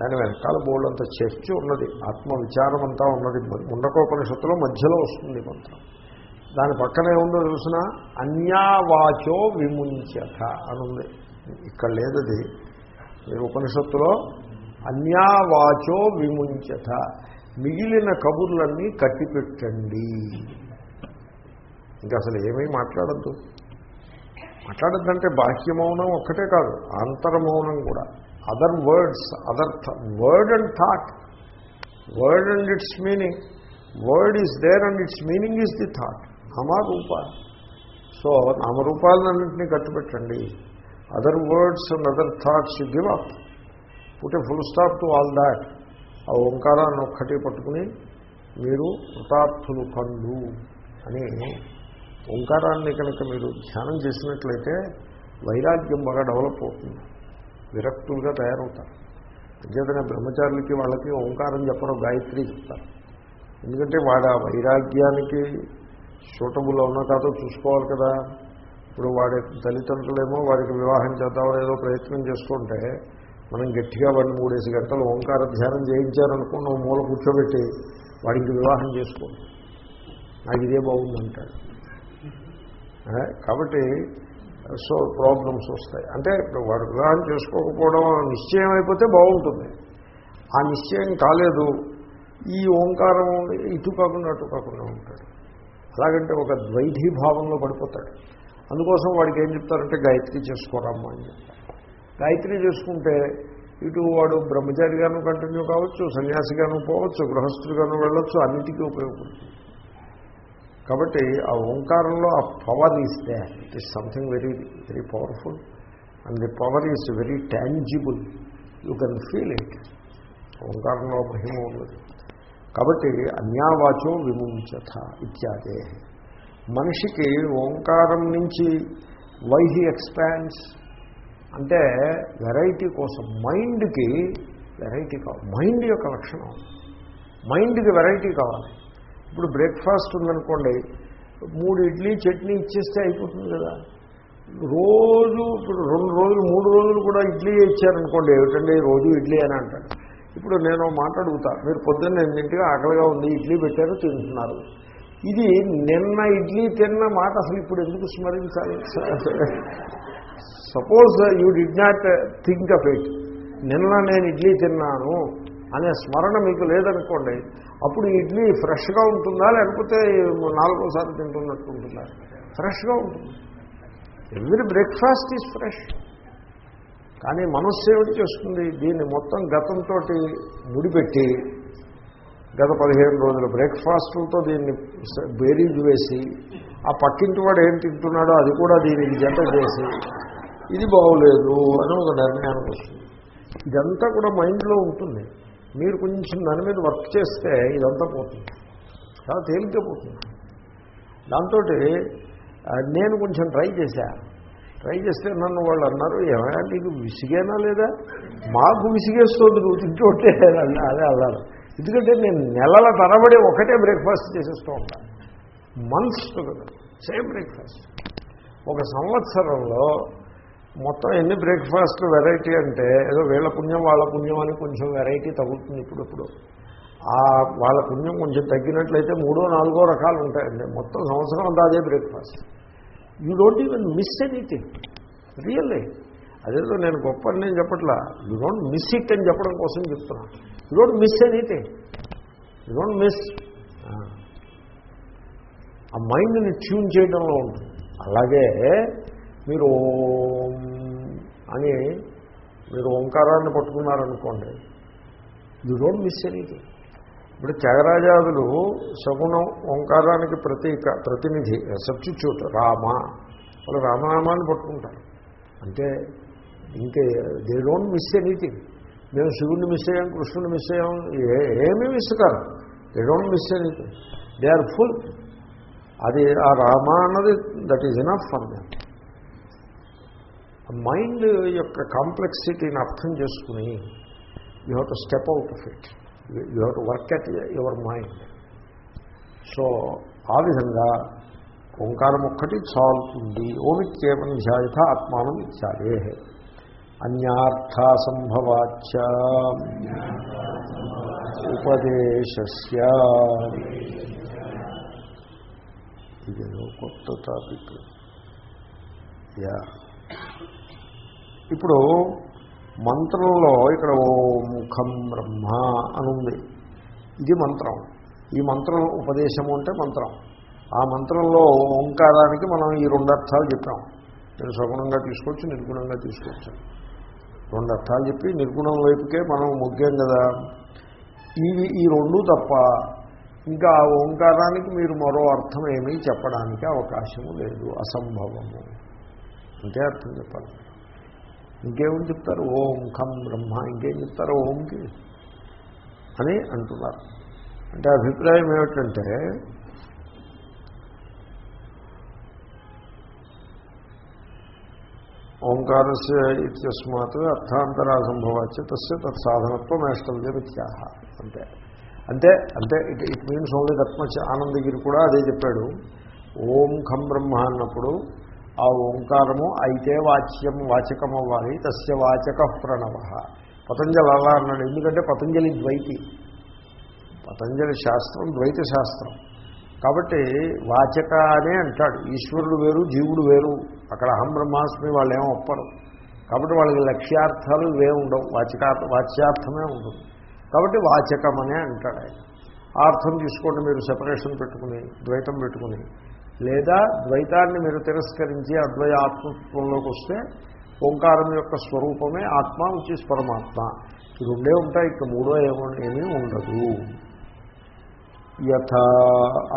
దాని వెనకాల బోళ్ళంత చర్చ ఉన్నది. ఆత్మ విచారం అంతా ఉన్నది. ముండకోపనిషత్తులో మధ్యలో వస్తుంది మంత్రం. దాని పక్కనే ఉందో చూసిన అన్యావాచో విముంచత అని ఉంది. ఇక్కడ లేదది. మీరు ఉపనిషత్తులో అన్యావాచో విముంచత మిగిలిన కబుర్లన్నీ కట్టిపెట్టండి. ఇంకా అసలు ఏమీ మాట్లాడద్దు. మాట్లాడద్దంటే బాహ్యమౌనం ఒక్కటే కాదు అంతర్మౌనం కూడా. Other words other word and thought word and its meaning word is there and its meaning is the thought నామరూప సో నామరూపాలన్నింటినీ కట్టుపెట్టండి. Other words and other thoughts give up పుట్టే full stop to all that ఆ ఓంకారాన్ని ఒక్కటి పట్టుకుని మీరు కృతార్థులు కండు అని ఓంకారాన్ని కనుక మీరు ధ్యానం చేసినట్లయితే వైరాగ్యం బాగా డెవలప్ అవుతుంది. విరక్తులుగా తయారవుతారు. అంచేతనే బ్రహ్మచారులకి వాళ్ళకి ఓంకారం చెప్పడం గాయత్రి చెప్తారు. ఎందుకంటే వాడు ఆ వైరాగ్యానికి సూటబుల్ అవునా కాదో చూసుకోవాలి కదా. ఇప్పుడు వాడి తల్లిదండ్రులేమో వాడికి వివాహం చేద్దామని ఏదో ప్రయత్నం చేస్తుంటే మనం గట్టిగా వాడిని మూడేసి గంటలు ఓంకార ధ్యానం చేయించారనుకున్న మూల కూర్చోబెట్టి వాడికి వివాహం చేసుకోండి నాకు ఇదే బాగుందంటాడు. కాబట్టి సో ప్రాబ్లమ్స్ వస్తాయి. అంటే వాడు వివాహం చేసుకోకపోవడం నిశ్చయం అయిపోతే బాగుంటుంది. ఆ నిశ్చయం కాలేదు. ఈ ఓంకారం ఇటు కాకుండా అటు కాకుండా ఉంటాడు. అలాగంటే ఒక ద్వైధీ భావంలో పడిపోతాడు. అందుకోసం వాడికి ఏం చెప్తారంటే గాయత్రి చేసుకోరామ్మా అని చెప్తారు. గాయత్రి చేసుకుంటే ఇటు వాడు బ్రహ్మచారిగాను కంటిన్యూ కావచ్చు సన్యాసిగాను పోవచ్చు గృహస్థుడిగాను వెళ్ళొచ్చు అన్నిటికీ ఉపయోగపడుతుంది. కాబట్టి ఆ ఓంకారంలో ఆ పవర్ ఇస్తే it is something very very powerful and the power is very tangible you can feel it ఓంకారంలో మహిమ ఉన్నది కాబట్టి అన్యావాచో విముంచత ఇత్యాదే. మనిషికి ఓంకారం నుంచి వైహి ఎక్స్పాన్స్ అంటే వెరైటీ కోసం మైండ్కి వెరైటీ కావాలి. మైండ్ యొక్క లక్షణం. మైండ్కి వెరైటీ కావాలి. ఇప్పుడు బ్రేక్ఫాస్ట్ ఉందనుకోండి మూడు ఇడ్లీ చట్నీ ఇచ్చేస్తే అయిపోతుంది కదా. రోజు ఇప్పుడు రెండు రోజులు మూడు రోజులు కూడా ఇడ్లీ ఇచ్చారనుకోండి ఏమిటండి రోజు ఇడ్లీ అని అంటాడు ఇప్పుడు నేను మాట్లాడుగుతా మీరు పొద్దున్న ఎన్నింటిగా ఆకలిగా ఉంది ఇడ్లీ పెట్టారు తింటున్నారు. ఇది నిన్న ఇడ్లీ తిన్న మాట అసలు ఇప్పుడు ఎందుకు స్మరించాలి? Suppose you did not think of it. నిన్న నేను ఇడ్లీ తిన్నాను అనే స్మరణ మీకు లేదనుకోండి అప్పుడు ఇడ్లీ ఫ్రెష్గా ఉంటుందా? లేకపోతే నాలుగోసారి తింటున్నట్టు ఉంటుందా? ఫ్రెష్గా ఉంటుంది. ఎవ్రీ బ్రేక్ఫాస్ట్ ఈజ్ ఫ్రెష్ కానీ మనస్సు ఏమిటి చేస్తుంది? దీన్ని మొత్తం గతంతో ముడిపెట్టి గత పదిహేను రోజుల బ్రేక్ఫాస్ట్లతో దీన్ని బేరీజ్ వేసి ఆ పక్కింటి వాడు ఏం తింటున్నాడో అది కూడా దీనికి జత చేసి ఇది బాగోలేదు అని ఒక నిర్ణయానికి వస్తుంది. ఇదంతా కూడా మైండ్లో ఉంటుంది. మీరు కొంచెం దాని మీద వర్క్ చేస్తే ఇదంతా పోతుంది. చాలా తేలిగ్గా పోతుంది. దాంతో నేను కొంచెం ట్రై చేశా. ట్రై చేస్తే నన్ను వాళ్ళు అన్నారు ఏమైనా నీకు విసిగేనా లేదా? మాకు విసిగేస్తుంది నువ్వు తింటుంటే అదే అన్నారు. ఎందుకంటే నేను నెలల తరబడి ఒకటే బ్రేక్ఫాస్ట్ చేసేస్తూ ఉంటాను మంత్స్ కదా సేమ్ బ్రేక్ఫాస్ట్. ఒక సంవత్సరంలో మొత్తం ఎన్ని బ్రేక్ఫాస్ట్ వెరైటీ అంటే ఏదో వీళ్ళ పుణ్యం వాళ్ళ పుణ్యం అని కొంచెం వెరైటీ తగ్గుతుంది ఇప్పుడప్పుడు. ఆ వాళ్ళ పుణ్యం కొంచెం తగ్గినట్లయితే మూడో నాలుగో రకాలు ఉంటాయండి. మొత్తం సంవత్సరం అంతా అదే breakfast. You don't even miss anything really అదేదో నేను గొప్ప అని నేను చెప్పట్లా. యూ డోంట్ మిస్ ఇట్ అని చెప్పడం కోసం చెప్తున్నా. You don't miss anything you don't miss ఆ మైండ్ని ట్యూన్ చేయడంలో ఉంటుంది. అలాగే మీరు ఓం అని మీరు ఓంకారాన్ని పట్టుకున్నారనుకోండి యూ డోంట్ మిస్ ఎనీథింగ్ ఇప్పుడు త్యాగరాజాదులు సగుణం ఓంకారానికి ప్రతీక ప్రతినిధి సబ్స్టిట్యూట్ రామ. వాళ్ళు రామనామాన్ని పట్టుకుంటారు. అంటే ఇంకే దే డోంట్ మిస్ ఎనీథింగ్ మేము శివుణ్ణి మిస్ అయ్యాం కృష్ణుని మిస్ అయ్యాం ఏమీ మిస్ కాదు. They don't miss anything they are full అది ఆ రామ అన్నది that is enough for that mind యొక్క కాంప్లెక్సిటీని అర్థం చేసుకుని you have to step out of it. You have to work at your mind. So ఆ విధంగా ఓంకారం ఒక్కటి చాలుతుంది ఓమిత్యేవం ధ్యాయత ఆత్మానం ఇత్యాదే అన్యార్థ సంభవాచ ఉపదేశస్య. ఇదేదో కొత్త టాపిక్. యా. ఇప్పుడు మంత్రంలో ఇక్కడ ఓం ముఖం బ్రహ్మ అని ఉంది ఇది మంత్రం. ఈ మంత్రం ఉపదేశము అంటే మంత్రం. ఆ మంత్రంలో ఓంకారానికి మనం ఈ రెండు అర్థాలు చెప్పాం. నేను సగుణంగా తీసుకోవచ్చు నిర్గుణంగా తీసుకోవచ్చు. రెండు అర్థాలు చెప్పి నిర్గుణం వైపుకే మనం ముగ్గాం కదా. ఇవి ఈ రెండు తప్ప ఇంకా ఆ ఓంకారానికి మీరు మరో అర్థం ఏమీ చెప్పడానికి అవకాశము లేదు. అసంభవము. అంటే అర్థం చెప్పాలి. ఇంకేమని చెప్తారు? ఓం ఖం బ్రహ్మ. ఇంకేం చెప్తారు? ఓంకి అని అంటున్నారు. అంటే అభిప్రాయం ఏమిటంటే ఓంకారస్య ఇత్యస్మాత్ అర్థాంతరా సంభవాచ తస్య తత్సాధనత్వం ఏష్టవ్యమిత్యాహ అంతే. అంటే అంటే ఇట్ ఇట్ మీన్స్ ఓన్లీ దత్మ ఆనందగిరి కూడా అదే చెప్పాడు. ఓం ఖం బ్రహ్మ అన్నప్పుడు ఆ ఓంకారము అయితే వాచ్యం వాచకం అవ్వాలి తస్య వాచక ప్రణవ. పతంజలి అలా అన్నాడు. ఎందుకంటే పతంజలి ద్వైతి. పతంజలి శాస్త్రం ద్వైత శాస్త్రం. కాబట్టి వాచక అనే అంటాడు. ఈశ్వరుడు వేరు జీవుడు వేరు. అక్కడ అహం బ్రహ్మాస్మి వాళ్ళు ఏమో ఒప్పరు. కాబట్టి వాళ్ళకి లక్ష్యార్థాలు ఇవే ఉండవు. వాచకా వాచ్యార్థమే ఉంటుంది. కాబట్టి వాచకమనే అంటాడు ఆయన. ఆ అర్థం తీసుకోండి మీరు. సెపరేషన్ పెట్టుకుని ద్వైతం పెట్టుకుని. లేదా ద్వైతాన్ని మీరు తిరస్కరించి అద్వయ ఆత్మత్వంలోకి వస్తే ఓంకారం యొక్క స్వరూపమే ఆత్మ వచ్చి పరమాత్మ. ఈ రెండే ఉంటాయి ఇక మూడో ఏమో ఏమీ ఉండదు. యథ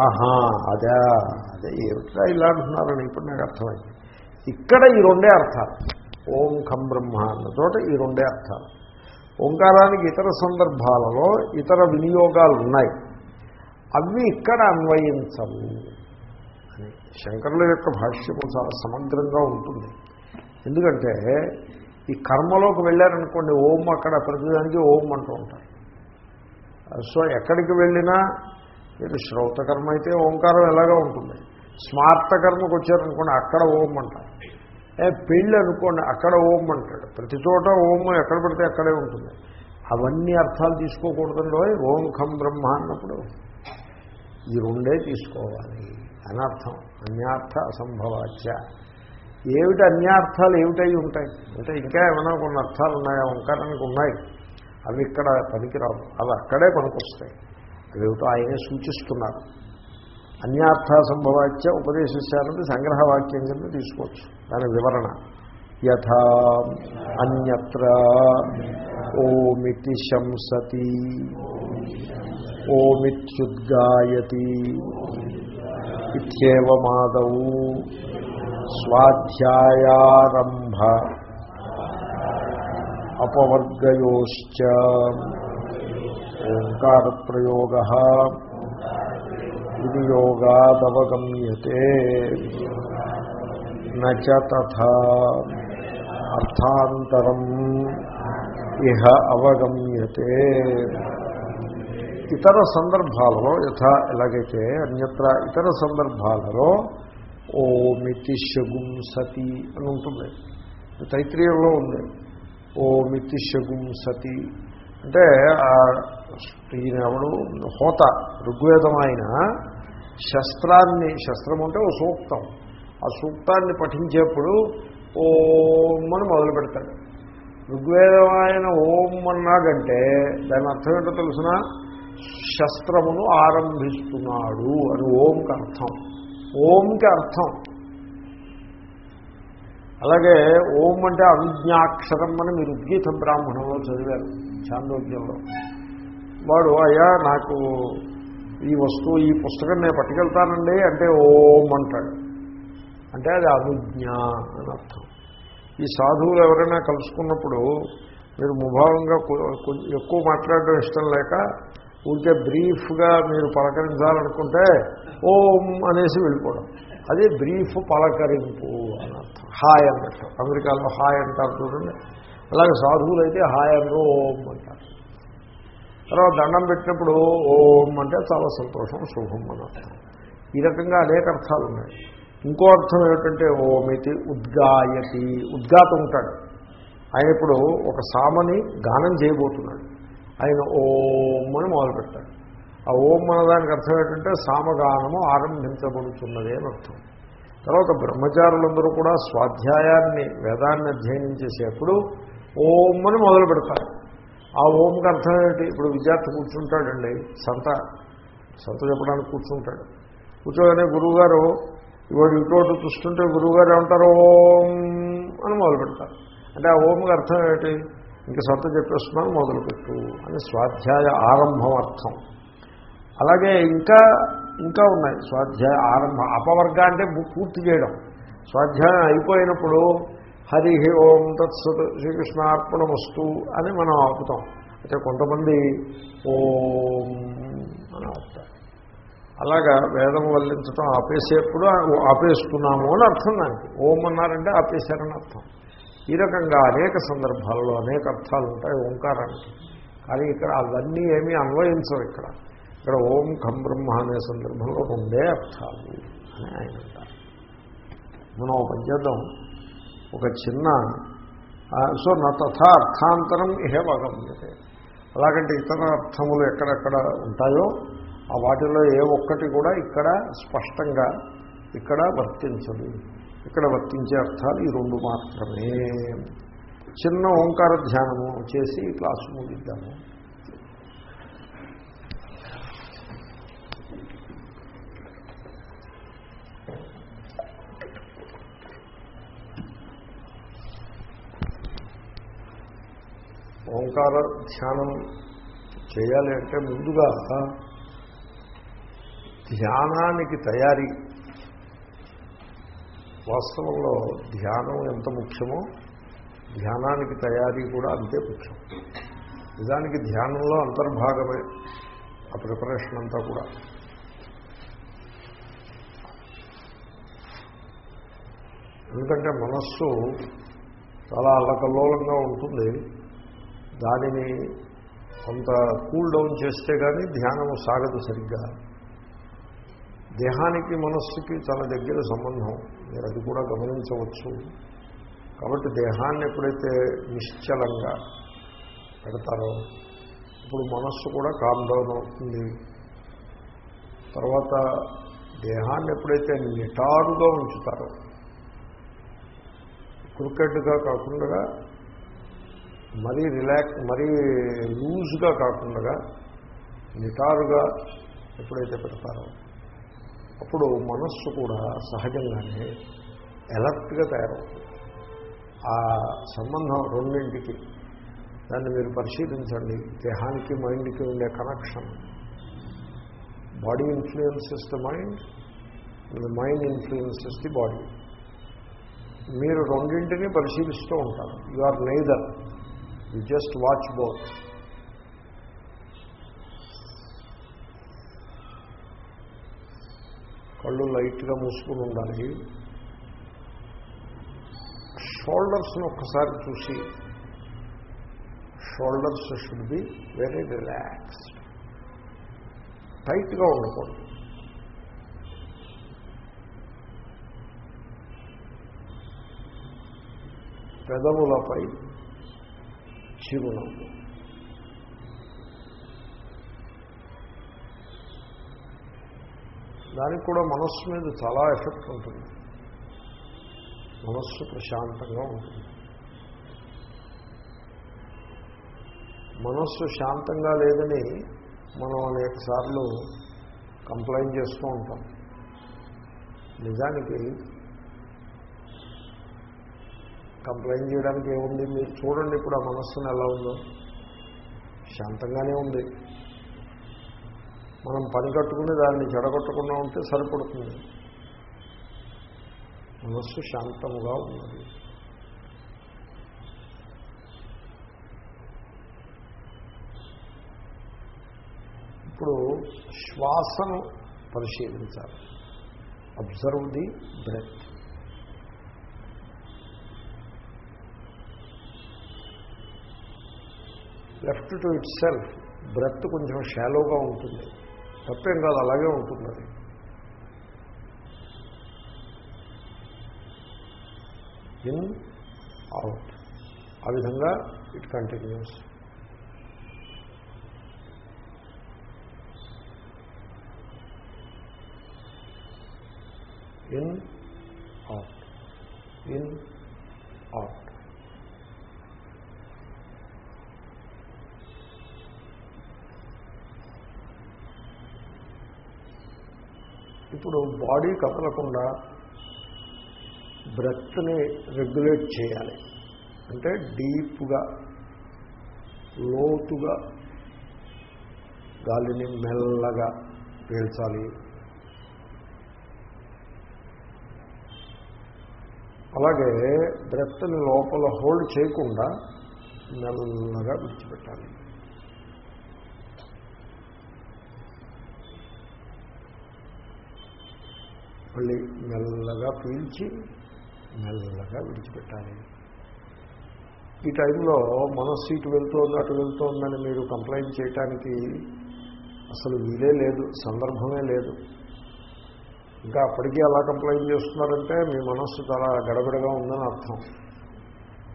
ఆహా అదే అదే ఏమిటా ఇలా అంటున్నారని ఇప్పుడు నాకు అర్థమైంది. ఇక్కడ ఈ రెండే అర్థాలు. ఓం ఖం బ్రహ్మ అన్న చోట ఈ రెండే అర్థాలు. ఓంకారానికి ఇతర సందర్భాలలో ఇతర వినియోగాలు ఉన్నాయి. అవి ఇక్కడ అన్వయించవు. అని శంకరుల యొక్క భాష్యము చాలా సమగ్రంగా ఉంటుంది. ఎందుకంటే ఈ కర్మలోకి వెళ్ళారనుకోండి ఓం అక్కడ ప్రతిదానికి ఓం అంటూ ఉంటారు. సో ఎక్కడికి వెళ్ళినా మీరు శ్రౌత కర్మ అయితే ఓంకారం ఎలాగా ఉంటుంది. స్మార్త కర్మకు వచ్చారనుకోండి అక్కడ ఓం అంటారు. పెళ్ళి అనుకోండి అక్కడ ఓం అంటాడు. ప్రతి చోట ఓం ఎక్కడ పడితే అక్కడే ఉంటుంది. అవన్నీ అర్థాలు తీసుకోకూడదండో ఓం ఖం బ్రహ్మ అన్నప్పుడు. ఈ రెండే తీసుకోవాలి. అని అర్థం అన్యార్థ అసంభవాచ్య ఏమిటి అన్యార్థాలు ఏమిటై ఉంటాయి? అంటే ఇంకా ఏమైనా కొన్ని అర్థాలు ఉన్నాయా? ఓంకారానికి ఉన్నాయి. అవి ఇక్కడ పనికిరావు. అవి అక్కడే పనికొస్తాయి. అవేమిటో ఆయనే సూచిస్తున్నారు. అన్యార్థ సంభవాచ్య ఉపదేశించాలని సంగ్రహవాక్యం కింద తీసుకోవచ్చు. దాని వివరణ. యథా అన్యత్ర ఓమితి శంసతి. ఓమిత్యుద్గాయతి. ఇత్యేవమాదౌ స్వాధ్యాయారంభ అపవర్గయోశ్చ ఓంకార ప్రయోగ వినియోగాదవగమ్యతే నర్థాంతరం ఇహ అవగమ్యతే ఇతర సందర్భాలలో యథా ఎలాగైతే అన్యత్ర ఇతర సందర్భాలలో ఓమితి శగుంసతి అని ఉంటుంది. తైత్రీయంలో ఉంది. ఓమితి శగుంసతి అంటే ఆ ఈయన ఎవడు? హోత ఋగ్వేదం ఆయన. శస్త్రాన్ని శస్త్రం అంటే ఓ సూక్తం. ఆ సూక్తాన్ని పఠించేప్పుడు ఓం అని మొదలు పెడతాడు. ఋగ్వేదం ఆయన ఓం అన్నాడంటే దాని అర్థం ఏంటో తెలుసిన? శస్త్రమును ఆరంభిస్తున్నాడు అని ఓంకి అర్థం. ఓంకి అర్థం. అలాగే ఓం అంటే అవిజ్ఞాక్షరం అని మీరు ఉద్గీత బ్రాహ్మణంలో చదివారు చాందోగ్యంలో వాడు అయ్యా నాకు ఈ వస్తువు ఈ పుస్తకం నేను పట్టుకెళ్తానండి అంటే ఓం అంటాడు. అంటే అది అనుజ్ఞ అని అర్థం. ఈ సాధువులు ఎవరైనా కలుసుకున్నప్పుడు మీరు ముభావంగా ఎక్కువ మాట్లాడడం ఇష్టం లేక ఊరికే బ్రీఫ్గా మీరు పలకరించాలనుకుంటే ఓం అనేసి వెళ్ళిపోవడం. అదే బ్రీఫ్ పలకరింపు అని అర్థం. హాయ్ అన్నట్టు. అమెరికాలో హాయ్ అంటారు చూడండి. అలాగే సాధువులు అయితే హాయ్ అన్నారు ఓం అంటారు. తర్వాత దండం పెట్టినప్పుడు ఓం అంటే చాలా సంతోషం శుభం అని అర్థం. ఈ రకంగా అనేక అర్థాలు ఉన్నాయి. ఇంకో అర్థం ఏమిటంటే ఓమితి ఉద్గాయతి. ఉద్గాత ఉంటాడు ఆయన ఇప్పుడు ఒక సామని గానం చేయబోతున్నాడు. ఆయన ఓం అని మొదలుపెట్టాడు. ఆ ఓం అన్నదానికి అర్థం ఏంటంటే సామగానము ఆరంభించబడుతున్నదే అని అర్థం. తర్వాత బ్రహ్మచారులందరూ కూడా స్వాధ్యాయాన్ని వేదాన్ని అధ్యయనం చేసేప్పుడు ఓం అని మొదలు పెడతారు ఆ ఓంకి అర్థం ఏంటి? ఇప్పుడు విద్యార్థి కూర్చుంటాడండి సంత. సంత చెప్పడానికి కూర్చుంటాడు. కూర్చోగానే గురువుగారు ఇవాడు ఇటువంటి చూస్తుంటే గురువుగారు ఏమంటారు? ఓం అని మొదలు పెడతారు అంటే ఆ ఓంకి అర్థం ఏంటి? ఇంక సొంత చెప్పేస్తున్నాను మొదలుపెట్టు అని స్వాధ్యాయ ఆరంభం అర్థం అలాగే ఇంకా ఇంకా ఉన్నాయి. స్వాధ్యాయ ఆరంభ అపవర్గ అంటే పూర్తి చేయడం. స్వాధ్యాయం అయిపోయినప్పుడు హరి ఓం తత్సత్ శ్రీకృష్ణార్పణమస్తు అని మనం ఆపుతాం. అయితే కొంతమంది ఓం అని ఆపుతారు. అలాగా వేదం వల్లించడం ఆపేసేప్పుడు ఆపేస్తున్నాము అని అర్థం దానికి. ఓం అన్నారంటే ఆపేశారని అర్థం. ఈ రకంగా అనేక సందర్భాలలో అనేక అర్థాలు ఉంటాయి ఓంకారానికి కానీ ఇక్కడ అవన్నీ ఏమీ అన్వయించవు ఇక్కడ. ఇక్కడ ఓం ఖం బ్రహ్మ అనే సందర్భంలో రెండే అర్థాలు అని ఆయన అంటారు. మనం ఒక ఒక చిన్న సో నా తథా అర్థాంతరం ఇహే వగమ్యతే. అలాగంటే ఇతర అర్థములు ఎక్కడెక్కడ ఉంటాయో ఆ వాటిలో ఏ ఒక్కటి కూడా ఇక్కడ స్పష్టంగా ఇక్కడ వర్తించదు. ఇక్కడ వర్తించే అర్థాలు ఈ రెండు మాత్రమే. చిన్న ఓంకార ధ్యానము చేసి క్లాసు ముగిద్దాము. ఓంకార ధ్యానం చేయాలి అంటే ముందుగా ధ్యానానికి తయారీ వాస్తవంలో ధ్యానం ఎంత ముఖ్యమో ధ్యానానికి తయారీ కూడా అంతే ముఖ్యం. నిజానికి ధ్యానంలో అంతర్భాగమే ఆ ప్రిపరేషన్ అంతా కూడా. ఎందుకంటే మనస్సు చాలా అల్లకల్లోలంగా ఉంటుంది. దానిని కొంత కూల్ డౌన్ చేస్తే కానీ ధ్యానం సాగదు సరిగ్గా. దేహానికి మనస్సుకి చాలా దగ్గర సంబంధం. మీరు అది కూడా గమనించవచ్చు. కాబట్టి దేహాన్ని ఎప్పుడైతే నిశ్చలంగా పెడతారో ఇప్పుడు మనస్సు కూడా కామ్ డౌన్ అవుతుంది. తర్వాత దేహాన్ని ఎప్పుడైతే నిటారుగా ఉంచుతారో క్రికెట్గా కాకుండా మరీ రిలాక్స్ మరీ లూజ్గా కాకుండా నిటారుగా ఎప్పుడైతే పెడతారో అప్పుడు మనస్సు కూడా సహజంగానే ఎలర్ట్గా తయారవుతుంది. ఆ సంబంధం రెండింటికి దాన్ని మీరు పరిశీలించండి. దేహానికి మైండ్కి ఉండే connection. Body influences the mind the mind influences the body. మీరు రెండింటినీ పరిశీలిస్తూ ఉంటారు. You are neither you just watch both కళ్ళు లైట్గా మూసుకుని ఉండాలి. షోల్డర్స్ని ఒక్కసారి చూసి shoulders should be very relaxed. టైట్గా ఉండకూడదు. పెదవులపై చిరునవ్వు. దానికి కూడా మనస్సు మీద చాలా ఎఫెక్ట్ ఉంటుంది. మనస్సు ప్రశాంతంగా ఉంటుంది. మనస్సు శాంతంగా లేదని మనం అనేకసార్లు కంప్లైంట్ చేస్తూ ఉంటాం. నిజానికి కంప్లైంట్ చేయడానికి ఏముంది? మీరు చూడండి ఇప్పుడు ఆ మనస్సును ఎలా ఉందో. శాంతంగానే ఉంది. మనం పని కట్టుకుని దాన్ని చెడగొట్టకుండా ఉంటే సరిపడుతుంది. మనస్సు శాంతముగా ఉన్నది. ఇప్పుడు శ్వాసను పరిశీలించాలి. Observe the breath left to itself breath కొంచెం షాలోగా ఉంటుంది. తప్పేం కాదు అలాగే ఉంటుంది అది. ఇన్ అవుట్ ఆ విధంగా it continues in out in out ఇప్పుడు బాడీ కదలకుండా బ్రెత్ని రెగ్యులేట్ చేయాలి. అంటే డీప్గా లోతుగా గాలిని మెల్లగా పీల్చాలి. అలాగే బ్రెత్ని లోపల హోల్డ్ చేయకుండా మెల్లగా విడిచిపెట్టాలి. మళ్ళీ మెల్లగా పీల్చి మెల్లగా విడిచిపెట్టాలి. ఈ టైంలో మనస్సు ఇటు వెళ్తోంది అటు వెళ్తోందని మీరు కంప్లైంట్ చేయటానికి అసలు వీలే లేదు సందర్భమే లేదు. ఇంకా అప్పటికీ అలా కంప్లైంట్ చేస్తున్నారంటే మీ మనస్సు చాలా గడబడగా ఉందని అర్థం.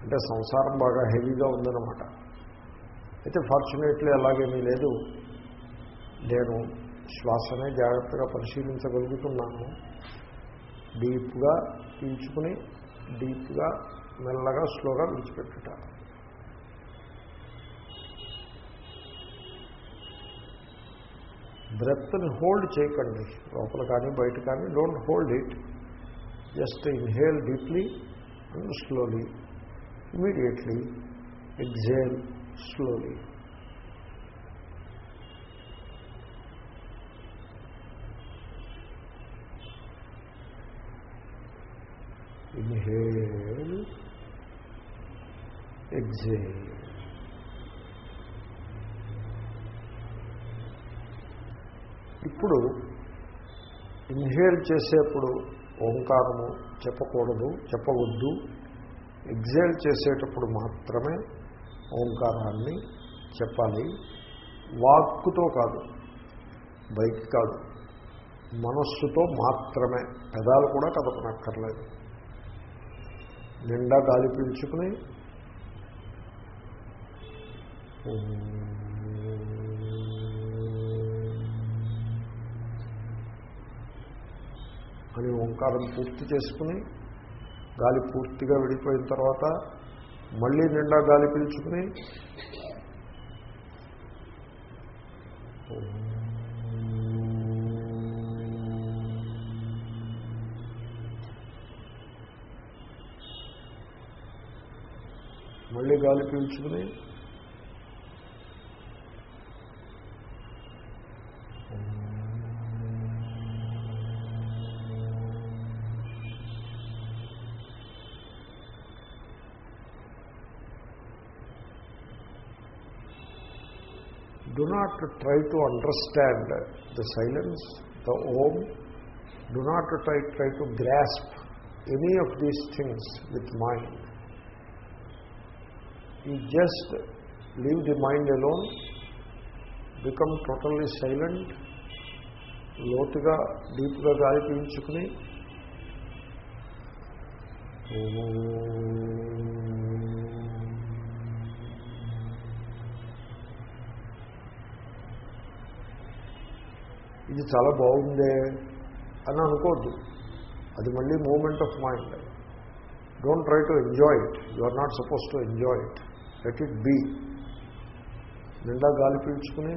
అంటే సంసారం బాగా హెవీగా ఉందన్నమాట. అయితే ఫార్చునేట్లీ అలాగేమీ లేదు. నేను శ్వాసనే జాగ్రత్తగా పరిశీలించగలుగుతున్నాను. డీప్గా పీల్చుకుని డీప్గా మెల్లగా స్లోగా విడిచిపెట్టుట. బ్రెత్ని హోల్డ్ చేయకండి. లోపల కానీ బయట కానీ don't hold it. Just inhale deeply and slowly. Immediately exhale slowly. Inhale exhale ఇప్పుడు ఇన్హేల్ చేసేప్పుడు ఓంకారము చెప్పకూడదు చెప్పవద్దు. ఎగ్జేల్ చేసేటప్పుడు మాత్రమే ఓంకారాన్ని చెప్పాలి. వాక్కుతో కాదు బైక్ కాదు మనస్సుతో మాత్రమే. పెదాలు కూడా కదపనక్కర్లేదు. నిండా గాలి పీల్చుకుని అని ఓంకారం పూర్తి చేసుకుని గాలి పూర్తిగా విడిపోయిన తర్వాత మళ్ళీ నిండా గాలి పీల్చుకుని పీల్చుకుని do not try to understand the silence, the om. Do not try, try to grasp any of these things with mind. You just leave the mind alone, become totally silent లోతుగా డీప్గా గాలి పీల్చుకుని ఇది చాలా బాగుందే అని అనుకోవద్దు అది మళ్ళీ moment of mind. Don't try to enjoy it you are not suppose to enjoy it let it be నిండా గాలి పీల్చుకుని.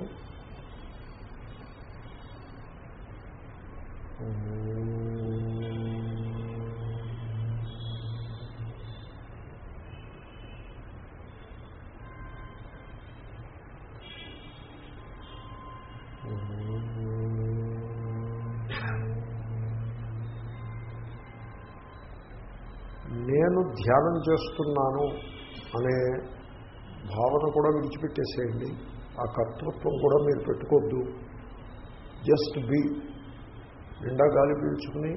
నేను ధ్యానం చేస్తున్నాను అనే భావన కూడా విడిచిపెట్టేసేయండి. ఆ కర్తృత్వం కూడా మీరు పెట్టుకోవద్దు. Just be. నిండా గాలి పీల్చుకుని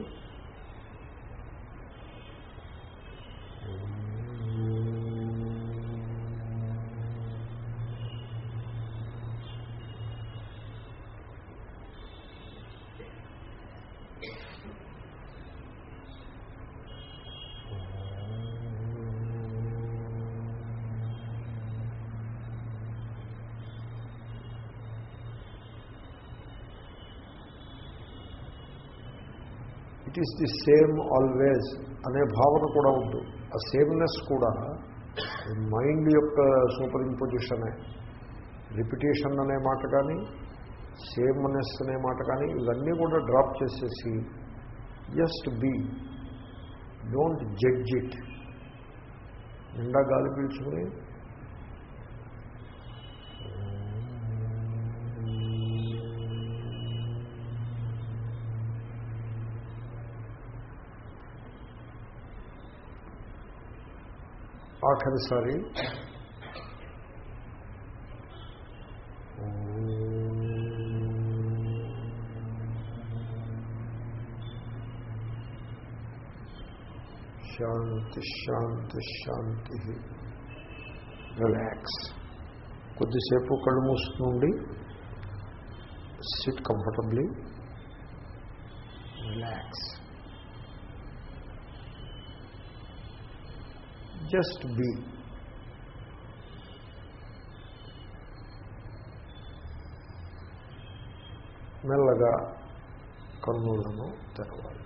ఈజ్ ది సేమ్ ఆల్వేజ్ అనే భావన కూడా ఉంటుంది ఆ సేమ్నెస్ కూడా మైండ్ యొక్క సూపర్ ఇంపోజిషనే రిపిటేషన్ అనే మాట కానీ సేమ్నెస్ అనే మాట కానీ ఇవన్నీ కూడా డ్రాప్ చేసేసి just be don't judge it నిండా గాలి పీల్చుకుని ఆఖరిసారి శాంతి శాంతి శాంతి. రిలాక్స్. కొద్దిసేపు కళ్ళు మూసుకుండి sit comfortably relax. Just be మెల్లగా కన్నులను తెరవాలి.